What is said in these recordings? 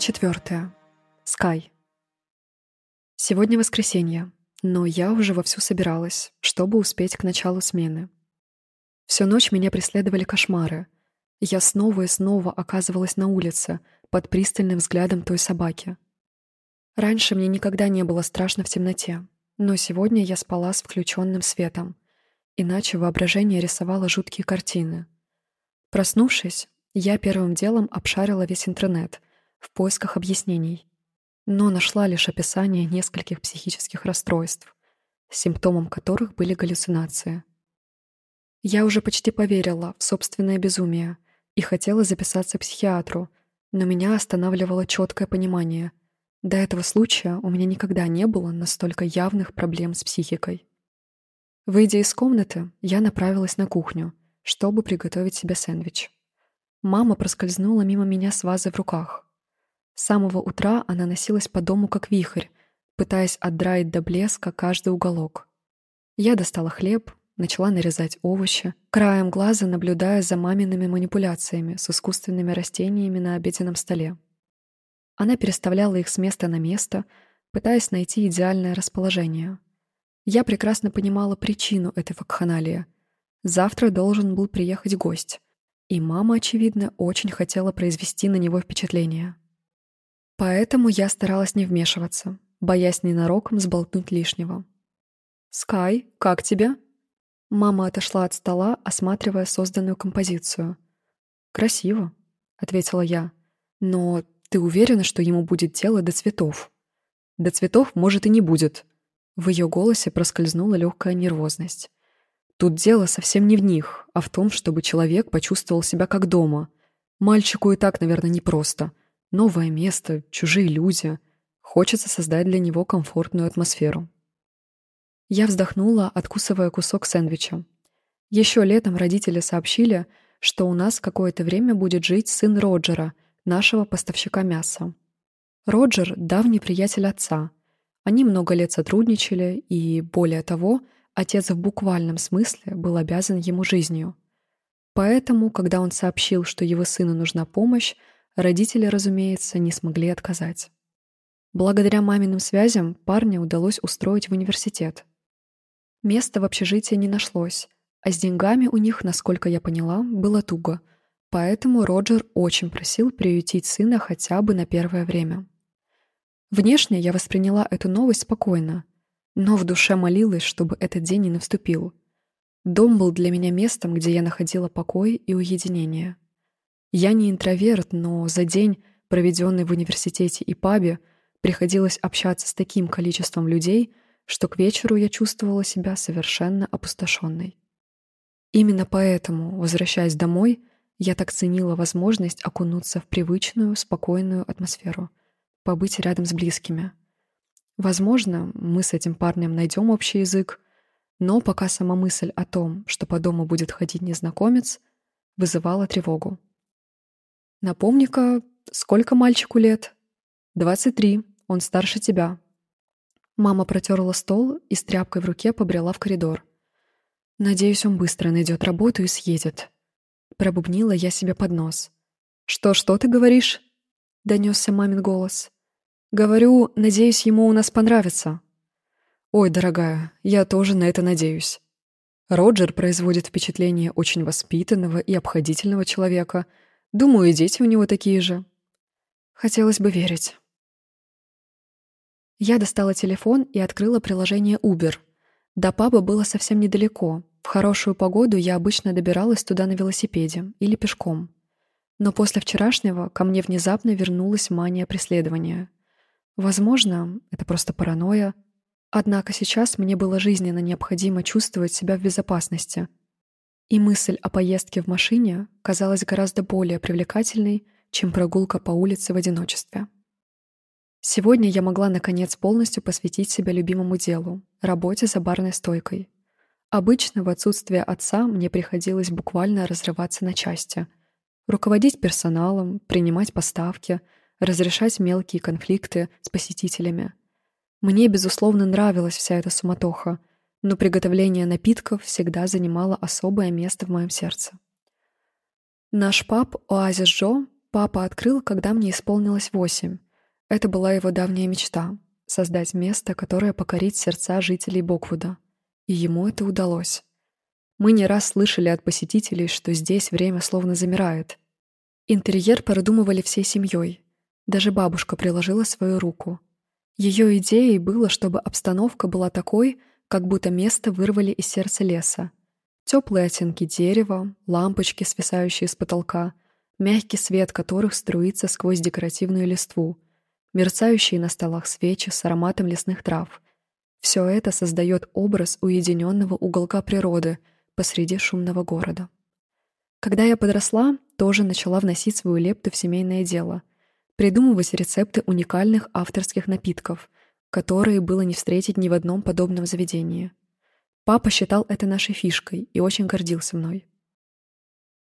Глава. Скай. Сегодня воскресенье, но я уже вовсю собиралась, чтобы успеть к началу смены. Всю ночь меня преследовали кошмары. Я снова и снова оказывалась на улице под пристальным взглядом той собаки. Раньше мне никогда не было страшно в темноте, но сегодня я спала с включенным светом, иначе воображение рисовало жуткие картины. Проснувшись, я первым делом обшарила весь интернет в поисках объяснений, но нашла лишь описание нескольких психических расстройств, симптомом которых были галлюцинации. Я уже почти поверила в собственное безумие и хотела записаться к психиатру, но меня останавливало четкое понимание. До этого случая у меня никогда не было настолько явных проблем с психикой. Выйдя из комнаты, я направилась на кухню, чтобы приготовить себе сэндвич. Мама проскользнула мимо меня с вазой в руках. С самого утра она носилась по дому как вихрь, пытаясь отдраить до блеска каждый уголок. Я достала хлеб, начала нарезать овощи, краем глаза наблюдая за мамиными манипуляциями с искусственными растениями на обеденном столе. Она переставляла их с места на место, пытаясь найти идеальное расположение. Я прекрасно понимала причину этой вакханалии. Завтра должен был приехать гость, и мама, очевидно, очень хотела произвести на него впечатление. Поэтому я старалась не вмешиваться, боясь ненароком сболтнуть лишнего. «Скай, как тебе?» Мама отошла от стола, осматривая созданную композицию. «Красиво», — ответила я. «Но ты уверена, что ему будет дело до цветов?» «До цветов, может, и не будет». В ее голосе проскользнула легкая нервозность. Тут дело совсем не в них, а в том, чтобы человек почувствовал себя как дома. Мальчику и так, наверное, непросто. Новое место, чужие люди. Хочется создать для него комфортную атмосферу. Я вздохнула, откусывая кусок сэндвича. Еще летом родители сообщили, что у нас какое-то время будет жить сын Роджера, нашего поставщика мяса. Роджер — давний приятель отца. Они много лет сотрудничали и, более того, — Отец в буквальном смысле был обязан ему жизнью. Поэтому, когда он сообщил, что его сыну нужна помощь, родители, разумеется, не смогли отказать. Благодаря маминым связям парня удалось устроить в университет. Места в общежитии не нашлось, а с деньгами у них, насколько я поняла, было туго, поэтому Роджер очень просил приютить сына хотя бы на первое время. Внешне я восприняла эту новость спокойно, но в душе молилась, чтобы этот день не наступил. Дом был для меня местом, где я находила покой и уединение. Я не интроверт, но за день, проведенный в университете и пабе, приходилось общаться с таким количеством людей, что к вечеру я чувствовала себя совершенно опустошенной. Именно поэтому, возвращаясь домой, я так ценила возможность окунуться в привычную, спокойную атмосферу, побыть рядом с близкими — Возможно, мы с этим парнем найдем общий язык, но пока сама мысль о том, что по дому будет ходить незнакомец, вызывала тревогу. «Напомни-ка, сколько мальчику лет?» «Двадцать три, он старше тебя». Мама протерла стол и с тряпкой в руке побрела в коридор. «Надеюсь, он быстро найдет работу и съедет». Пробубнила я себе под нос. «Что, что ты говоришь?» — донесся мамин голос. Говорю, надеюсь, ему у нас понравится. Ой, дорогая, я тоже на это надеюсь. Роджер производит впечатление очень воспитанного и обходительного человека. Думаю, дети у него такие же. Хотелось бы верить. Я достала телефон и открыла приложение Uber. До паба было совсем недалеко. В хорошую погоду я обычно добиралась туда на велосипеде или пешком. Но после вчерашнего ко мне внезапно вернулась мания преследования — Возможно, это просто паранойя. Однако сейчас мне было жизненно необходимо чувствовать себя в безопасности. И мысль о поездке в машине казалась гораздо более привлекательной, чем прогулка по улице в одиночестве. Сегодня я могла, наконец, полностью посвятить себя любимому делу — работе за барной стойкой. Обычно в отсутствие отца мне приходилось буквально разрываться на части. Руководить персоналом, принимать поставки — разрешать мелкие конфликты с посетителями. Мне, безусловно, нравилась вся эта суматоха, но приготовление напитков всегда занимало особое место в моем сердце. Наш паб «Оазис Джо» папа открыл, когда мне исполнилось восемь. Это была его давняя мечта — создать место, которое покорит сердца жителей Боквуда. И ему это удалось. Мы не раз слышали от посетителей, что здесь время словно замирает. Интерьер продумывали всей семьей. Даже бабушка приложила свою руку. Ее идеей было, чтобы обстановка была такой, как будто место вырвали из сердца леса. Теплые оттенки дерева, лампочки, свисающие с потолка, мягкий свет которых струится сквозь декоративную листву, мерцающие на столах свечи с ароматом лесных трав. Все это создает образ уединенного уголка природы — посреди шумного города. Когда я подросла, тоже начала вносить свою лепту в семейное дело, придумывать рецепты уникальных авторских напитков, которые было не встретить ни в одном подобном заведении. Папа считал это нашей фишкой и очень гордился мной.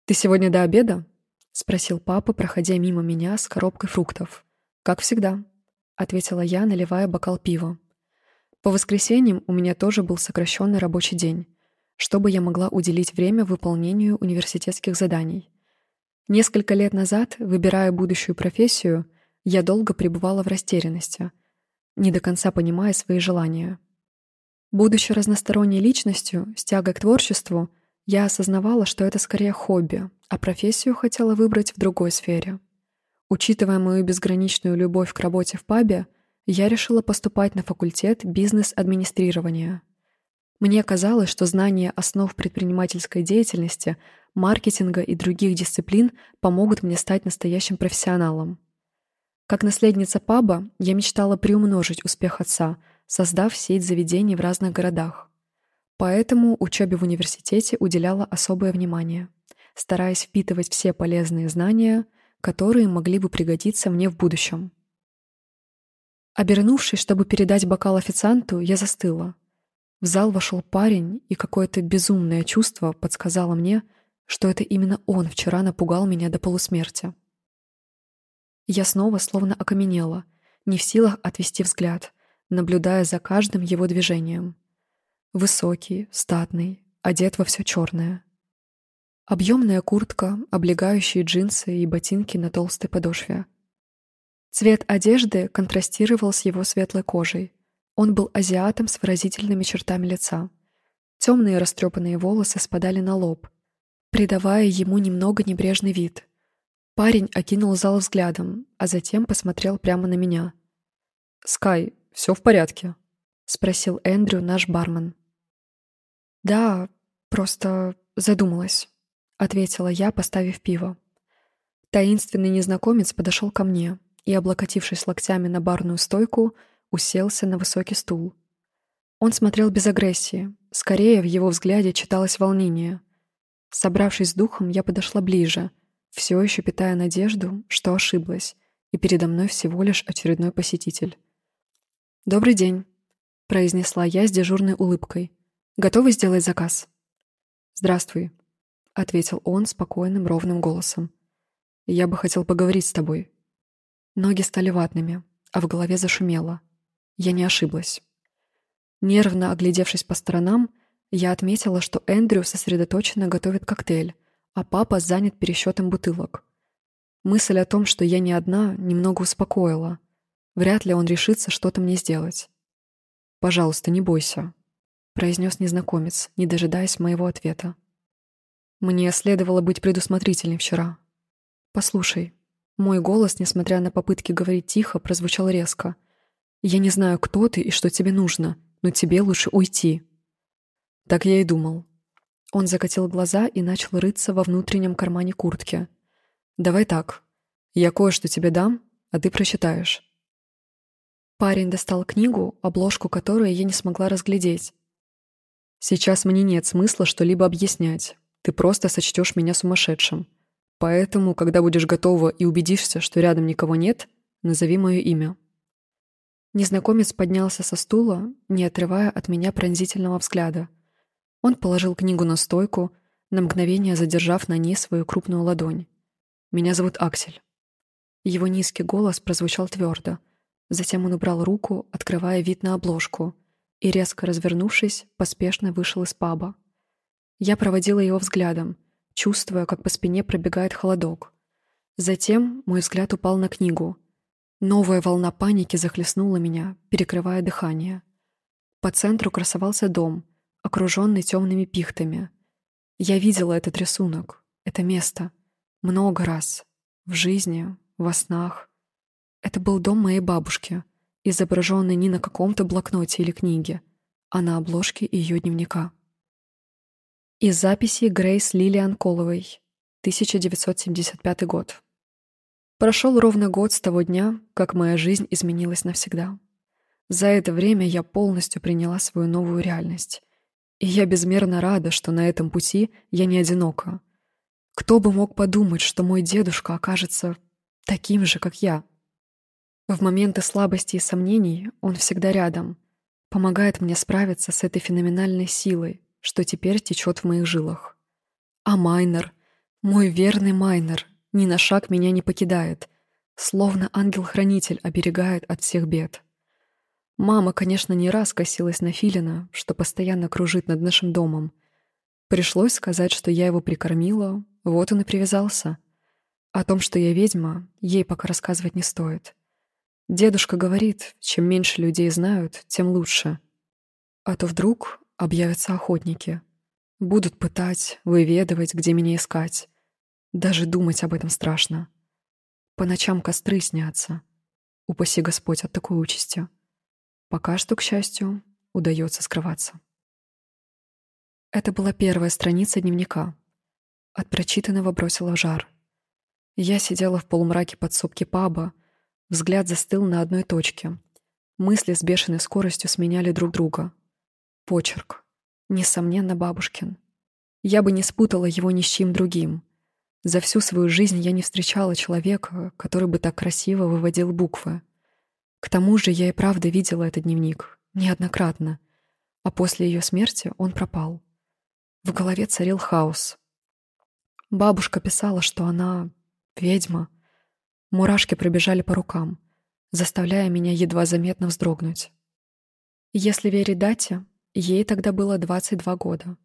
«Ты сегодня до обеда?» — спросил папа, проходя мимо меня с коробкой фруктов. «Как всегда», — ответила я, наливая бокал пива. По воскресеньям у меня тоже был сокращенный рабочий день чтобы я могла уделить время выполнению университетских заданий. Несколько лет назад, выбирая будущую профессию, я долго пребывала в растерянности, не до конца понимая свои желания. Будучи разносторонней личностью, с тягой к творчеству, я осознавала, что это скорее хобби, а профессию хотела выбрать в другой сфере. Учитывая мою безграничную любовь к работе в пабе, я решила поступать на факультет бизнес-администрирования — мне казалось, что знание основ предпринимательской деятельности, маркетинга и других дисциплин помогут мне стать настоящим профессионалом. Как наследница паба, я мечтала приумножить успех отца, создав сеть заведений в разных городах. Поэтому учебе в университете уделяла особое внимание, стараясь впитывать все полезные знания, которые могли бы пригодиться мне в будущем. Обернувшись, чтобы передать бокал официанту, я застыла — в зал вошел парень, и какое-то безумное чувство подсказало мне, что это именно он вчера напугал меня до полусмерти. Я снова словно окаменела, не в силах отвести взгляд, наблюдая за каждым его движением. Высокий, статный, одет во все черное. Объемная куртка, облегающие джинсы и ботинки на толстой подошве. Цвет одежды контрастировал с его светлой кожей, он был азиатом с выразительными чертами лица. Темные растрепанные волосы спадали на лоб, придавая ему немного небрежный вид. Парень окинул зал взглядом, а затем посмотрел прямо на меня. «Скай, все в порядке?» — спросил Эндрю, наш бармен. «Да, просто задумалась», — ответила я, поставив пиво. Таинственный незнакомец подошел ко мне и, облокотившись локтями на барную стойку, уселся на высокий стул. Он смотрел без агрессии. Скорее, в его взгляде читалось волнение. Собравшись с духом, я подошла ближе, все еще питая надежду, что ошиблась, и передо мной всего лишь очередной посетитель. «Добрый день», — произнесла я с дежурной улыбкой. «Готовы сделать заказ?» «Здравствуй», — ответил он спокойным, ровным голосом. «Я бы хотел поговорить с тобой». Ноги стали ватными, а в голове зашумело. Я не ошиблась. Нервно оглядевшись по сторонам, я отметила, что Эндрю сосредоточенно готовит коктейль, а папа занят пересчетом бутылок. Мысль о том, что я не одна, немного успокоила. Вряд ли он решится что-то мне сделать. «Пожалуйста, не бойся», — произнес незнакомец, не дожидаясь моего ответа. «Мне следовало быть предусмотрительней вчера. Послушай». Мой голос, несмотря на попытки говорить тихо, прозвучал резко — я не знаю, кто ты и что тебе нужно, но тебе лучше уйти». Так я и думал. Он закатил глаза и начал рыться во внутреннем кармане куртки. «Давай так. Я кое-что тебе дам, а ты прочитаешь». Парень достал книгу, обложку которой я не смогла разглядеть. «Сейчас мне нет смысла что-либо объяснять. Ты просто сочтешь меня сумасшедшим. Поэтому, когда будешь готова и убедишься, что рядом никого нет, назови мое имя». Незнакомец поднялся со стула, не отрывая от меня пронзительного взгляда. Он положил книгу на стойку, на мгновение задержав на ней свою крупную ладонь. «Меня зовут Аксель». Его низкий голос прозвучал твердо. Затем он убрал руку, открывая вид на обложку, и, резко развернувшись, поспешно вышел из паба. Я проводила его взглядом, чувствуя, как по спине пробегает холодок. Затем мой взгляд упал на книгу. Новая волна паники захлестнула меня, перекрывая дыхание. По центру красовался дом, окруженный темными пихтами. Я видела этот рисунок, это место. Много раз. В жизни, во снах. Это был дом моей бабушки, изображенный не на каком-то блокноте или книге, а на обложке ее дневника. Из записи Грейс Лилиан Коловой, 1975 год. Прошел ровно год с того дня, как моя жизнь изменилась навсегда. За это время я полностью приняла свою новую реальность. И я безмерно рада, что на этом пути я не одинока. Кто бы мог подумать, что мой дедушка окажется таким же, как я? В моменты слабости и сомнений он всегда рядом, помогает мне справиться с этой феноменальной силой, что теперь течет в моих жилах. А Майнер, мой верный Майнер, ни на шаг меня не покидает, словно ангел-хранитель оберегает от всех бед. Мама, конечно, не раз косилась на Филина, что постоянно кружит над нашим домом. Пришлось сказать, что я его прикормила, вот он и привязался. О том, что я ведьма, ей пока рассказывать не стоит. Дедушка говорит, чем меньше людей знают, тем лучше. А то вдруг объявятся охотники. Будут пытать, выведывать, где меня искать. Даже думать об этом страшно. По ночам костры снятся. Упаси Господь от такой участи. Пока что, к счастью, удается скрываться. Это была первая страница дневника. От прочитанного бросила жар. Я сидела в полумраке подсобки паба, взгляд застыл на одной точке. Мысли с бешеной скоростью сменяли друг друга. Почерк. Несомненно, бабушкин. Я бы не спутала его ни с чем другим. За всю свою жизнь я не встречала человека, который бы так красиво выводил буквы. К тому же я и правда видела этот дневник. Неоднократно. А после ее смерти он пропал. В голове царил хаос. Бабушка писала, что она ведьма. Мурашки пробежали по рукам, заставляя меня едва заметно вздрогнуть. Если верить дате, ей тогда было 22 года.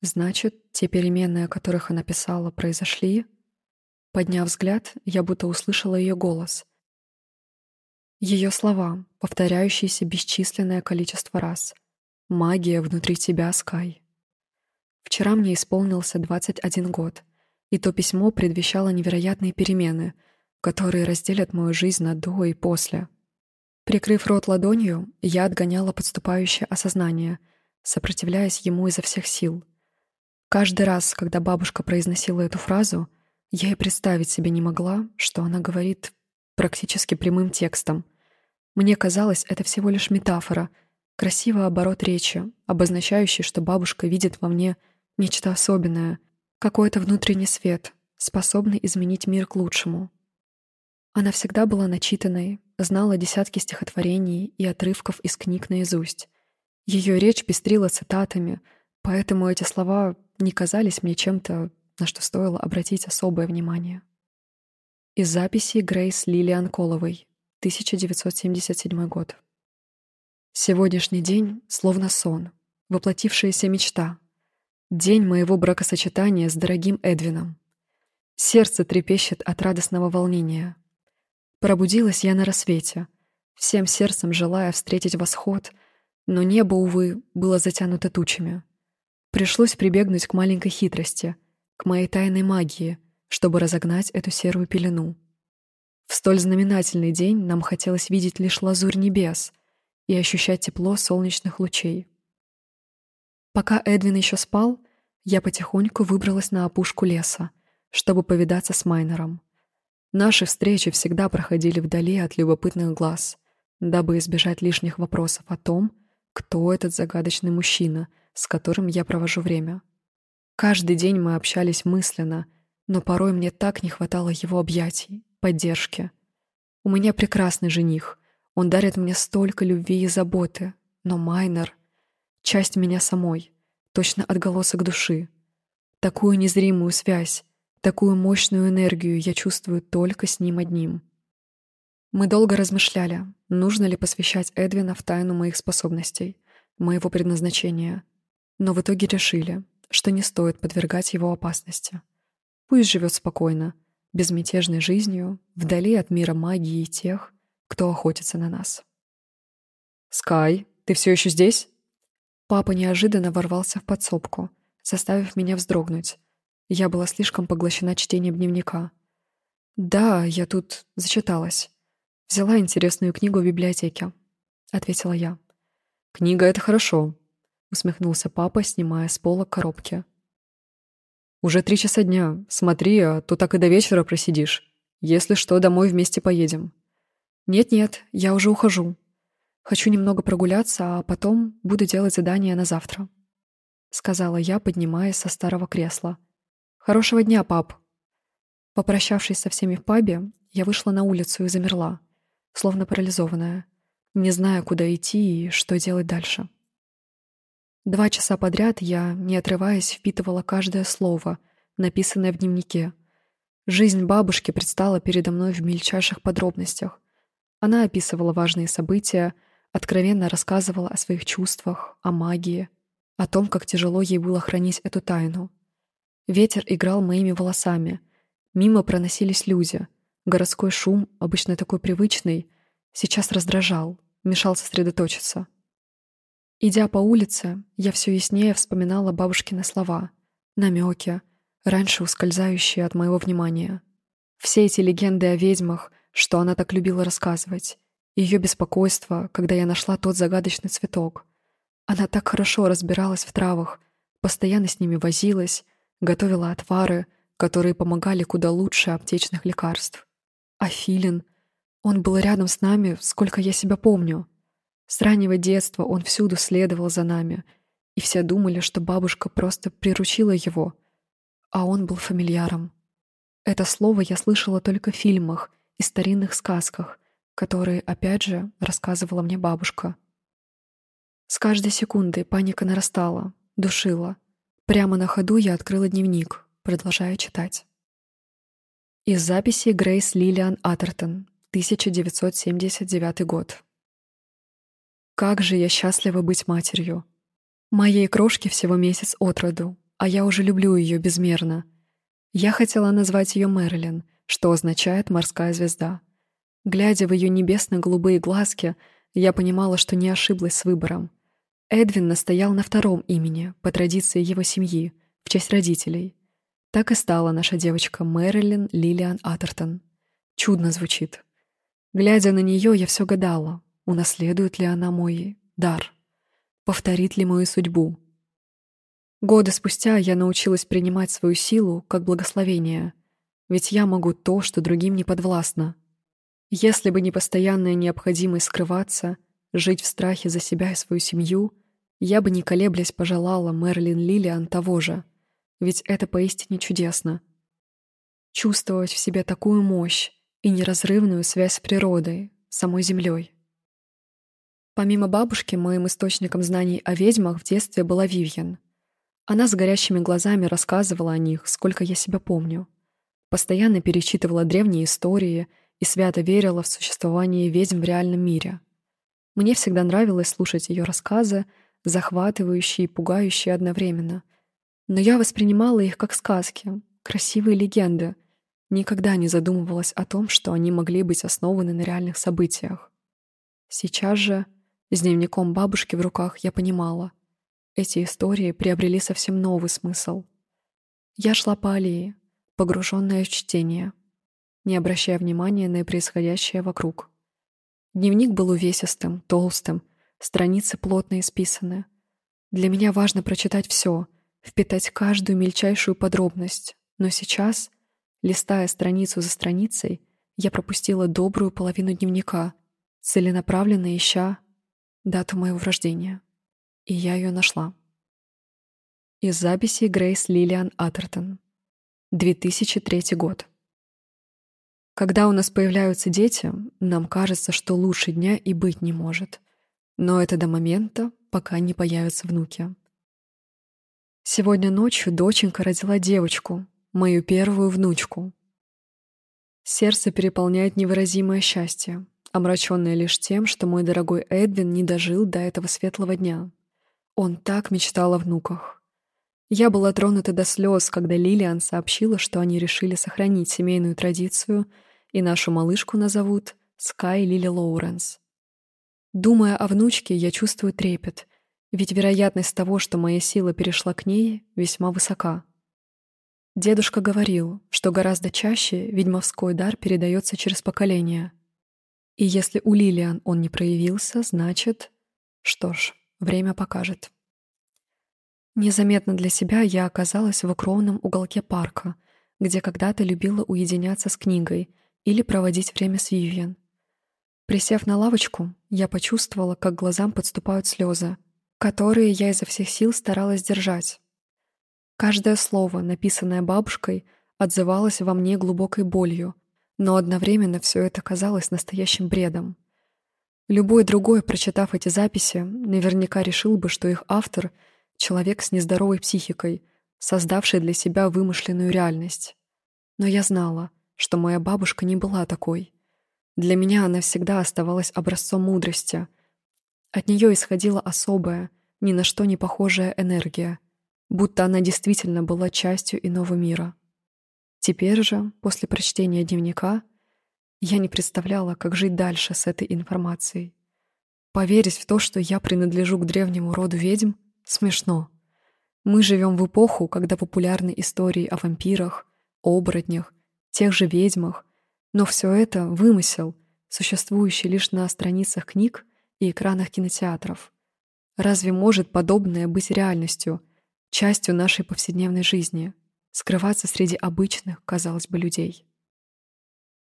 Значит, те перемены, о которых она писала, произошли? Подняв взгляд, я будто услышала ее голос — ее слова, повторяющиеся бесчисленное количество раз. Магия внутри тебя, Скай. Вчера мне исполнился 21 год, и то письмо предвещало невероятные перемены, которые разделят мою жизнь на до и после. Прикрыв рот ладонью, я отгоняла подступающее осознание, сопротивляясь ему изо всех сил. Каждый раз, когда бабушка произносила эту фразу, я и представить себе не могла, что она говорит практически прямым текстом, мне казалось, это всего лишь метафора, красивый оборот речи, обозначающий, что бабушка видит во мне нечто особенное, какой-то внутренний свет, способный изменить мир к лучшему. Она всегда была начитанной, знала десятки стихотворений и отрывков из книг наизусть. Ее речь пестрила цитатами, поэтому эти слова не казались мне чем-то, на что стоило обратить особое внимание. Из записи Грейс Лилиан Коловой 1977 год. Сегодняшний день словно сон, воплотившаяся мечта. День моего бракосочетания с дорогим Эдвином. Сердце трепещет от радостного волнения. Пробудилась я на рассвете, всем сердцем желая встретить восход, но небо, увы, было затянуто тучами. Пришлось прибегнуть к маленькой хитрости, к моей тайной магии, чтобы разогнать эту серую пелену. В столь знаменательный день нам хотелось видеть лишь лазурь небес и ощущать тепло солнечных лучей. Пока Эдвин еще спал, я потихоньку выбралась на опушку леса, чтобы повидаться с Майнером. Наши встречи всегда проходили вдали от любопытных глаз, дабы избежать лишних вопросов о том, кто этот загадочный мужчина, с которым я провожу время. Каждый день мы общались мысленно, но порой мне так не хватало его объятий, поддержки. У меня прекрасный жених. Он дарит мне столько любви и заботы. Но Майнер — часть меня самой, точно отголосок души. Такую незримую связь, такую мощную энергию я чувствую только с ним одним. Мы долго размышляли, нужно ли посвящать Эдвина в тайну моих способностей, моего предназначения. Но в итоге решили, что не стоит подвергать его опасности. Пусть живет спокойно, безмятежной жизнью, вдали от мира магии и тех, кто охотится на нас. «Скай, ты все еще здесь?» Папа неожиданно ворвался в подсобку, заставив меня вздрогнуть. Я была слишком поглощена чтением дневника. «Да, я тут зачиталась. Взяла интересную книгу в библиотеке», — ответила я. «Книга — это хорошо», — усмехнулся папа, снимая с пола коробки. «Уже три часа дня. Смотри, а то так и до вечера просидишь. Если что, домой вместе поедем». «Нет-нет, я уже ухожу. Хочу немного прогуляться, а потом буду делать задание на завтра», — сказала я, поднимаясь со старого кресла. «Хорошего дня, пап!» Попрощавшись со всеми в пабе, я вышла на улицу и замерла, словно парализованная, не зная, куда идти и что делать дальше. Два часа подряд я, не отрываясь, впитывала каждое слово, написанное в дневнике. Жизнь бабушки предстала передо мной в мельчайших подробностях. Она описывала важные события, откровенно рассказывала о своих чувствах, о магии, о том, как тяжело ей было хранить эту тайну. Ветер играл моими волосами. Мимо проносились люди. Городской шум, обычно такой привычный, сейчас раздражал, мешал сосредоточиться. Идя по улице, я все яснее вспоминала бабушкины слова, намеки, раньше ускользающие от моего внимания. Все эти легенды о ведьмах, что она так любила рассказывать, ее беспокойство, когда я нашла тот загадочный цветок. Она так хорошо разбиралась в травах, постоянно с ними возилась, готовила отвары, которые помогали куда лучше аптечных лекарств. А Филин, он был рядом с нами, сколько я себя помню. С раннего детства он всюду следовал за нами, и все думали, что бабушка просто приручила его, а он был фамильяром. Это слово я слышала только в фильмах и старинных сказках, которые, опять же, рассказывала мне бабушка. С каждой секундой паника нарастала, душила. Прямо на ходу я открыла дневник, продолжая читать. Из записи Грейс Лилиан Атертон, 1979 год. Как же я счастлива быть матерью. Моей крошке всего месяц от роду, а я уже люблю ее безмерно. Я хотела назвать ее Мэрилин, что означает «морская звезда». Глядя в ее небесно-голубые глазки, я понимала, что не ошиблась с выбором. Эдвин настоял на втором имени, по традиции его семьи, в честь родителей. Так и стала наша девочка Мэрилин Лилиан Атертон. Чудно звучит. Глядя на нее, я все гадала, Унаследует ли она мой дар? Повторит ли мою судьбу? Годы спустя я научилась принимать свою силу как благословение, ведь я могу то, что другим не подвластно. Если бы не постоянная необходимость скрываться, жить в страхе за себя и свою семью, я бы не колеблясь пожелала Мерлин Лилиан того же, ведь это поистине чудесно. Чувствовать в себе такую мощь и неразрывную связь с природой, самой землей. Помимо бабушки, моим источником знаний о ведьмах в детстве была Вивьен. Она с горящими глазами рассказывала о них, сколько я себя помню. Постоянно перечитывала древние истории и свято верила в существование ведьм в реальном мире. Мне всегда нравилось слушать ее рассказы, захватывающие и пугающие одновременно. Но я воспринимала их как сказки, красивые легенды, никогда не задумывалась о том, что они могли быть основаны на реальных событиях. Сейчас же с дневником бабушки в руках я понимала. Эти истории приобрели совсем новый смысл. Я шла по аллее, погруженная в чтение, не обращая внимания на происходящее вокруг. Дневник был увесистым, толстым, страницы плотно исписаны. Для меня важно прочитать все, впитать каждую мельчайшую подробность, но сейчас, листая страницу за страницей, я пропустила добрую половину дневника, целенаправленно ища дату моего рождения. И я ее нашла. Из записи Грейс Лилиан Атертон. 2003 год. Когда у нас появляются дети, нам кажется, что лучше дня и быть не может. Но это до момента, пока не появятся внуки. Сегодня ночью доченька родила девочку, мою первую внучку. Сердце переполняет невыразимое счастье омраченная лишь тем, что мой дорогой Эдвин не дожил до этого светлого дня. Он так мечтал о внуках. Я была тронута до слез, когда Лилиан сообщила, что они решили сохранить семейную традицию и нашу малышку назовут Скай Лили Лоуренс. Думая о внучке, я чувствую трепет, ведь вероятность того, что моя сила перешла к ней, весьма высока. Дедушка говорил, что гораздо чаще ведьмовской дар передается через поколения. И если у Лилиан он не проявился, значит... Что ж, время покажет. Незаметно для себя я оказалась в укромном уголке парка, где когда-то любила уединяться с книгой или проводить время с Вивьен. Присев на лавочку, я почувствовала, как глазам подступают слезы, которые я изо всех сил старалась держать. Каждое слово, написанное бабушкой, отзывалось во мне глубокой болью, но одновременно все это казалось настоящим бредом. Любой другой, прочитав эти записи, наверняка решил бы, что их автор — человек с нездоровой психикой, создавший для себя вымышленную реальность. Но я знала, что моя бабушка не была такой. Для меня она всегда оставалась образцом мудрости. От нее исходила особая, ни на что не похожая энергия, будто она действительно была частью иного мира. Теперь же, после прочтения дневника, я не представляла, как жить дальше с этой информацией. Поверить в то, что я принадлежу к древнему роду ведьм, Смешно. Мы живем в эпоху, когда популярны истории о вампирах, оборотнях, тех же ведьмах, но все это — вымысел, существующий лишь на страницах книг и экранах кинотеатров. Разве может подобное быть реальностью, частью нашей повседневной жизни, скрываться среди обычных, казалось бы, людей?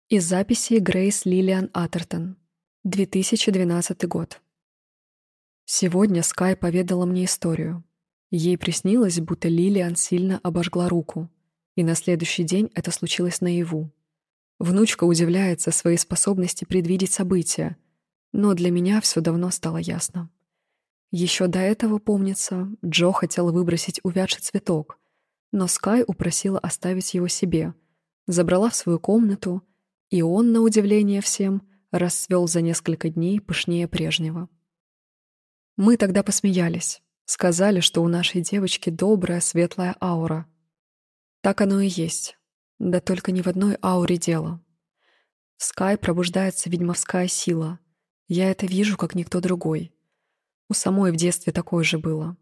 Из записи Грейс Лилиан Атертон, 2012 год. Сегодня Скай поведала мне историю. Ей приснилось, будто Лилиан сильно обожгла руку, и на следующий день это случилось наяву. Внучка удивляется своей способности предвидеть события, но для меня все давно стало ясно. Еще до этого, помнится, Джо хотел выбросить увядший цветок, но Скай упросила оставить его себе, забрала в свою комнату, и он, на удивление всем, расцвел за несколько дней пышнее прежнего. Мы тогда посмеялись. Сказали, что у нашей девочки добрая, светлая аура. Так оно и есть. Да только не в одной ауре дело. В Скай пробуждается ведьмовская сила. Я это вижу, как никто другой. У самой в детстве такое же было.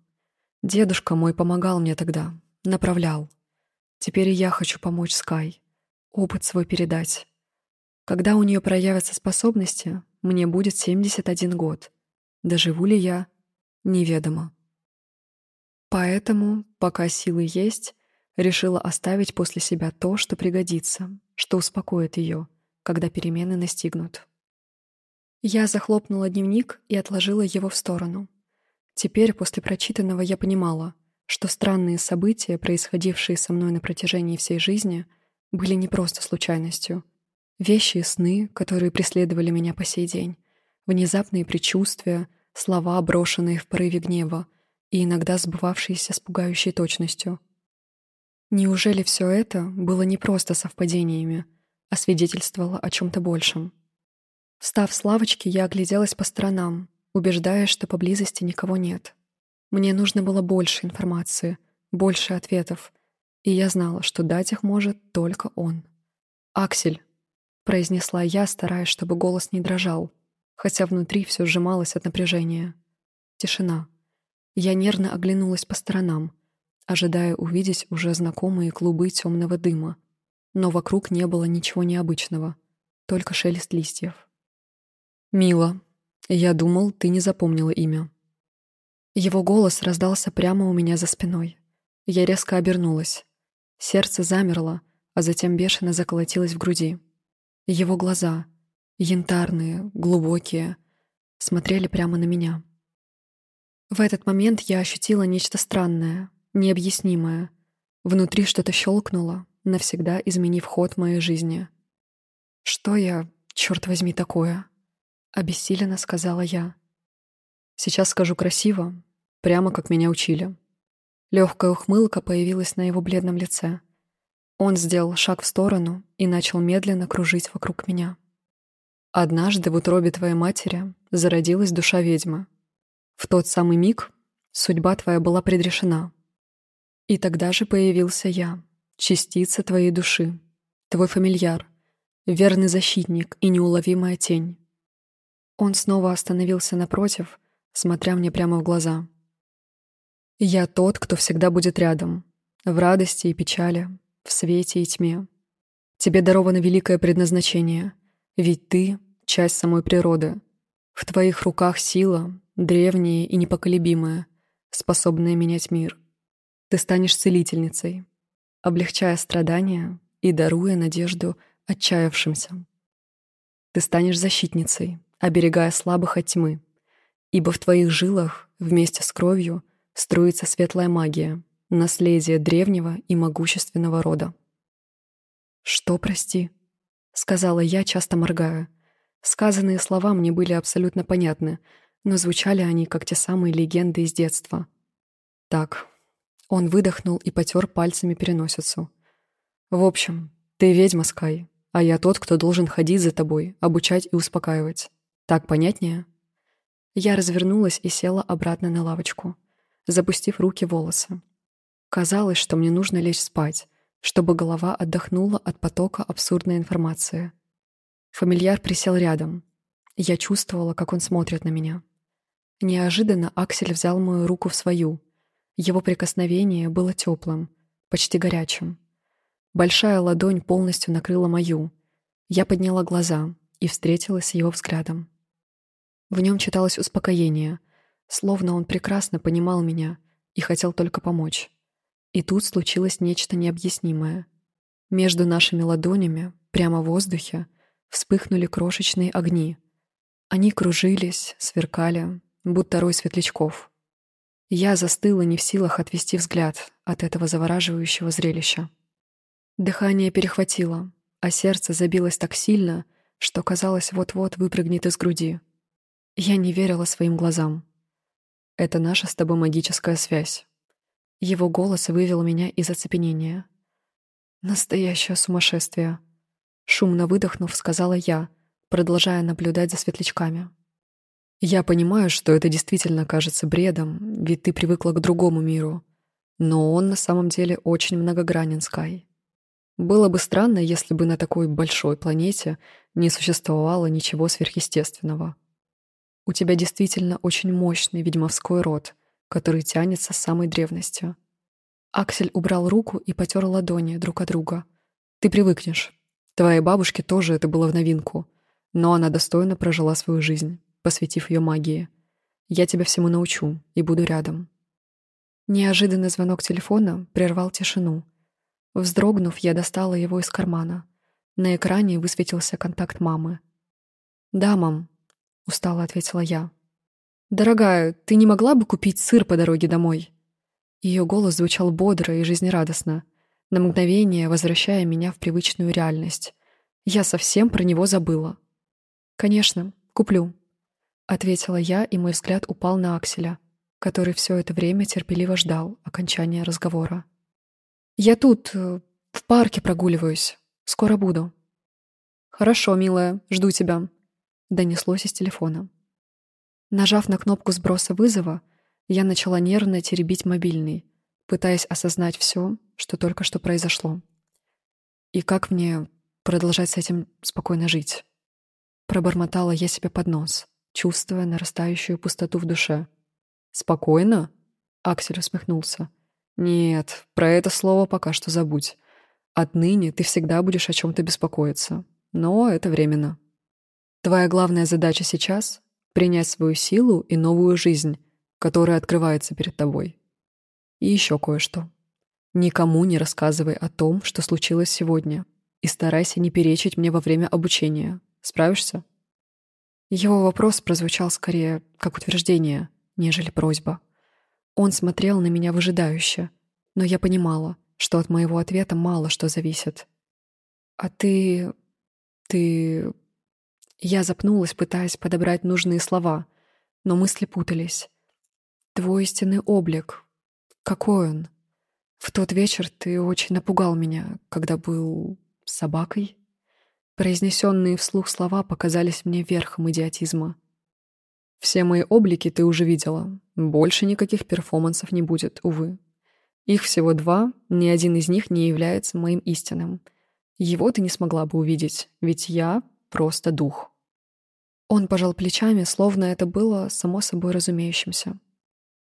Дедушка мой помогал мне тогда, направлял. Теперь и я хочу помочь Скай, опыт свой передать. Когда у нее проявятся способности, мне будет 71 год. Доживу ли я? Неведомо. Поэтому, пока силы есть, решила оставить после себя то, что пригодится, что успокоит ее, когда перемены настигнут. Я захлопнула дневник и отложила его в сторону. Теперь, после прочитанного, я понимала, что странные события, происходившие со мной на протяжении всей жизни, были не просто случайностью. Вещи и сны, которые преследовали меня по сей день, внезапные предчувствия, слова, брошенные в порыве гнева, и иногда сбывавшиеся с пугающей точностью. Неужели все это было не просто совпадениями, а свидетельствовало о чем-то большем? Встав с лавочки, я огляделась по сторонам, убеждаясь, что поблизости никого нет. Мне нужно было больше информации, больше ответов, и я знала, что дать их может только он. «Аксель», — произнесла я, стараясь, чтобы голос не дрожал, хотя внутри все сжималось от напряжения. Тишина. Я нервно оглянулась по сторонам, ожидая увидеть уже знакомые клубы темного дыма. Но вокруг не было ничего необычного, только шелест листьев. «Мила, я думал, ты не запомнила имя». Его голос раздался прямо у меня за спиной. Я резко обернулась. Сердце замерло, а затем бешено заколотилось в груди. Его глаза — янтарные, глубокие, смотрели прямо на меня. В этот момент я ощутила нечто странное, необъяснимое. Внутри что-то щелкнуло, навсегда изменив ход моей жизни. «Что я, черт возьми, такое?» — обессиленно сказала я. «Сейчас скажу красиво, прямо как меня учили». Легкая ухмылка появилась на его бледном лице. Он сделал шаг в сторону и начал медленно кружить вокруг меня. Однажды в утробе твоей матери зародилась душа ведьмы. В тот самый миг судьба твоя была предрешена. И тогда же появился я, частица твоей души, твой фамильяр, верный защитник и неуловимая тень. Он снова остановился напротив, смотря мне прямо в глаза. «Я тот, кто всегда будет рядом, в радости и печали, в свете и тьме. Тебе даровано великое предназначение, ведь ты — часть самой природы. В твоих руках сила, древняя и непоколебимая, способная менять мир. Ты станешь целительницей, облегчая страдания и даруя надежду отчаявшимся. Ты станешь защитницей, оберегая слабых от тьмы, ибо в твоих жилах вместе с кровью струится светлая магия, наследие древнего и могущественного рода. «Что, прости?» — сказала я, часто моргая. Сказанные слова мне были абсолютно понятны, но звучали они, как те самые легенды из детства. «Так». Он выдохнул и потер пальцами переносицу. «В общем, ты ведьма, Скай, а я тот, кто должен ходить за тобой, обучать и успокаивать. Так понятнее?» Я развернулась и села обратно на лавочку, запустив руки в волосы. Казалось, что мне нужно лечь спать, чтобы голова отдохнула от потока абсурдной информации. Фамильяр присел рядом. Я чувствовала, как он смотрит на меня. Неожиданно Аксель взял мою руку в свою. Его прикосновение было теплым, почти горячим. Большая ладонь полностью накрыла мою. Я подняла глаза и встретилась с его взглядом. В нем читалось успокоение, словно он прекрасно понимал меня и хотел только помочь. И тут случилось нечто необъяснимое. Между нашими ладонями, прямо в воздухе, вспыхнули крошечные огни. Они кружились, сверкали, будто рой светлячков. Я застыла не в силах отвести взгляд от этого завораживающего зрелища. Дыхание перехватило, а сердце забилось так сильно, что казалось вот-вот выпрыгнет из груди. Я не верила своим глазам. Это наша с тобой магическая связь. Его голос вывел меня из оцепенения. Настоящее сумасшествие. Шумно выдохнув, сказала я, продолжая наблюдать за светлячками. Я понимаю, что это действительно кажется бредом, ведь ты привыкла к другому миру. Но он на самом деле очень многогранен, Скай. Было бы странно, если бы на такой большой планете не существовало ничего сверхъестественного. У тебя действительно очень мощный ведьмовской род, который тянется с самой древности. Аксель убрал руку и потер ладони друг от друга. Ты привыкнешь. Твоей бабушке тоже это было в новинку, но она достойно прожила свою жизнь, посвятив ее магии. Я тебя всему научу и буду рядом. Неожиданный звонок телефона прервал тишину. Вздрогнув, я достала его из кармана. На экране высветился контакт мамы. «Да, мам», устало ответила я. «Дорогая, ты не могла бы купить сыр по дороге домой?» Ее голос звучал бодро и жизнерадостно, на мгновение возвращая меня в привычную реальность. Я совсем про него забыла. «Конечно, куплю», — ответила я, и мой взгляд упал на Акселя, который все это время терпеливо ждал окончания разговора. «Я тут, э, в парке прогуливаюсь. Скоро буду». «Хорошо, милая, жду тебя», донеслось из телефона. Нажав на кнопку сброса вызова, я начала нервно теребить мобильный, пытаясь осознать все, что только что произошло. И как мне продолжать с этим спокойно жить? Пробормотала я себе под нос, чувствуя нарастающую пустоту в душе. «Спокойно?» — Аксель усмехнулся. «Нет, про это слово пока что забудь. Отныне ты всегда будешь о чем-то беспокоиться. Но это временно». Твоя главная задача сейчас — принять свою силу и новую жизнь, которая открывается перед тобой. И еще кое-что. Никому не рассказывай о том, что случилось сегодня, и старайся не перечить мне во время обучения. Справишься? Его вопрос прозвучал скорее как утверждение, нежели просьба. Он смотрел на меня выжидающе, но я понимала, что от моего ответа мало что зависит. «А ты... ты я запнулась, пытаясь подобрать нужные слова, но мысли путались. «Твой истинный облик. Какой он? В тот вечер ты очень напугал меня, когда был собакой?» Произнесенные вслух слова показались мне верхом идиотизма. «Все мои облики ты уже видела. Больше никаких перформансов не будет, увы. Их всего два, ни один из них не является моим истинным. Его ты не смогла бы увидеть, ведь я просто дух. Он пожал плечами, словно это было само собой разумеющимся.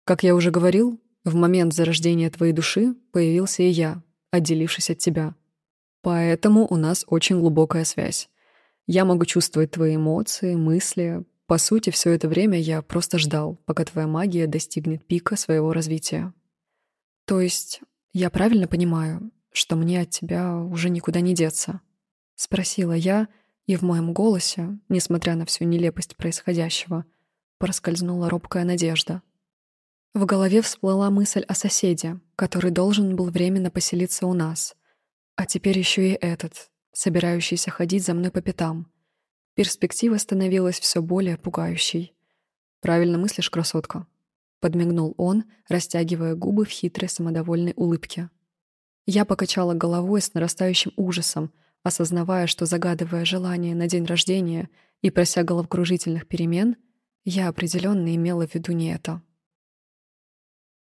Как я уже говорил, в момент зарождения твоей души появился и я, отделившись от тебя. Поэтому у нас очень глубокая связь. Я могу чувствовать твои эмоции, мысли. По сути, все это время я просто ждал, пока твоя магия достигнет пика своего развития. То есть я правильно понимаю, что мне от тебя уже никуда не деться? Спросила я, и в моем голосе, несмотря на всю нелепость происходящего, проскользнула робкая надежда. В голове всплыла мысль о соседе, который должен был временно поселиться у нас. А теперь еще и этот, собирающийся ходить за мной по пятам. Перспектива становилась все более пугающей. «Правильно мыслишь, красотка», — подмигнул он, растягивая губы в хитрой самодовольной улыбке. Я покачала головой с нарастающим ужасом, осознавая, что, загадывая желание на день рождения и прося головокружительных перемен, я определенно имела в виду не это.